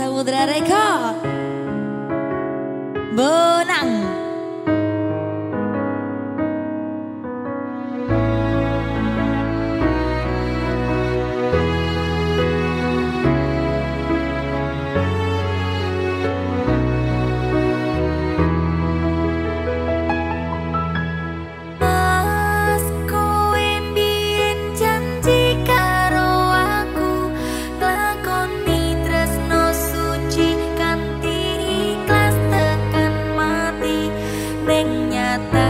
Samudra Reka Bonang kata